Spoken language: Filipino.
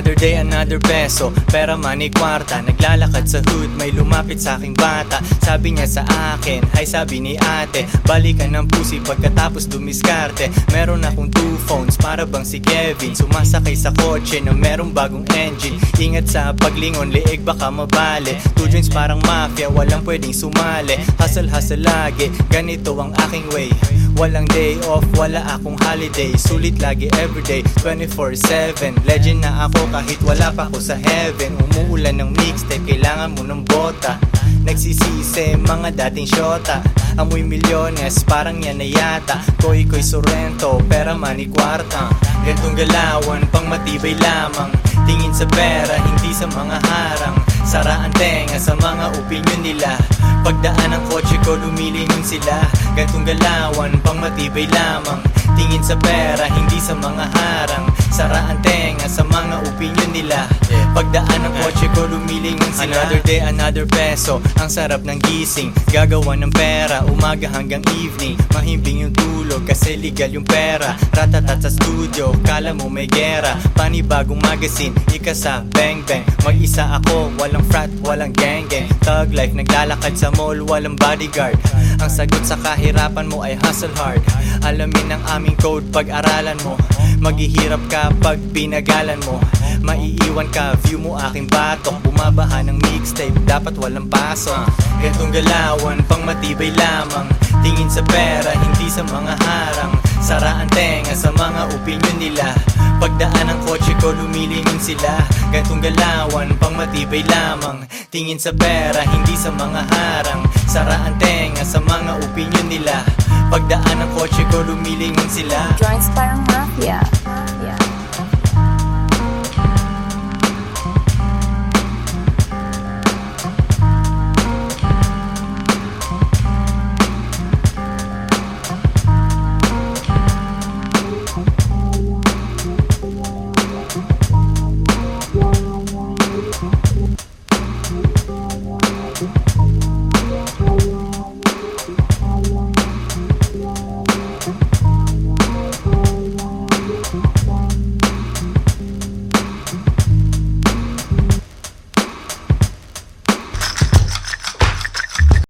Another day, another peso Pera money kwarta Naglalakad sa hood May lumapit sa aking bata. Sabi niya sa akin Hi sabi ni ate Balikan ng pusi pagkatapos dumiskarte. Meron akong two phones Para bang si Kevin? Sumasakay sa kotse na merong bagong engine. Ingat sa paglingon Liig baka mabali Two joints parang mafia Walang pwedeng sumali. Hustle hustle lagi. Ganito ang aking way Walang day off Wala akong holiday. Sulit lagi everyday 24-7 Legend na ako kahit wala pa ako sa heaven. Umuulan ng mixtape Kailangan mo ng bota Nagsisisi mga dating shota Amoy milyones parang yan na yata. Koy koy sorrento Pera money kwarta. Gantong galawan pang matibay lamang. Tingin sa pera hindi sa mga harang. Sara ang tenga sa mga opinion nila. Pagdaan ng kotse ko lumilingon sila. Gantong galawan pang matibay lamang. Tingin sa pera hindi sa mga harang. Sara ang tenga sa mga opinion nila. Pagdaan ng ko lumilingon sila. Another day, another peso. Ang sarap ng gising. Gagawa ng pera. Umaga hanggang evening. Mahimbing yung tulog Kasi legal yung pera. Ratatat sa studio. Kala mo may gera. Panibagong magazine. Ika sa bang bang Mag-isa ako. Walang frat, walang gang gang Thug life Naglalakad sa mall Walang bodyguard. Ang sagot sa kahirapan mo ay hustle hard. Alamin ang aming code Pag-aralan mo. Maghihirap ka pag pinagalan mo. Maiiwan ka, view mo aking batok. Bumabaha ng mixtape, dapat walang pasok. Gantong galawan, pang matibay lamang. Tingin sa pera, hindi sa mga harang. Sara ang tenga sa mga opinion nila Pagdaan ng kotse ko, lumilingon sila. Gantong galawan, pang matibay lamang. Tingin sa pera, hindi sa mga harang. Sara ang tenga sa mga opinion nila. Pagdaan ng kotse ko, lumilingon sila. Joints parang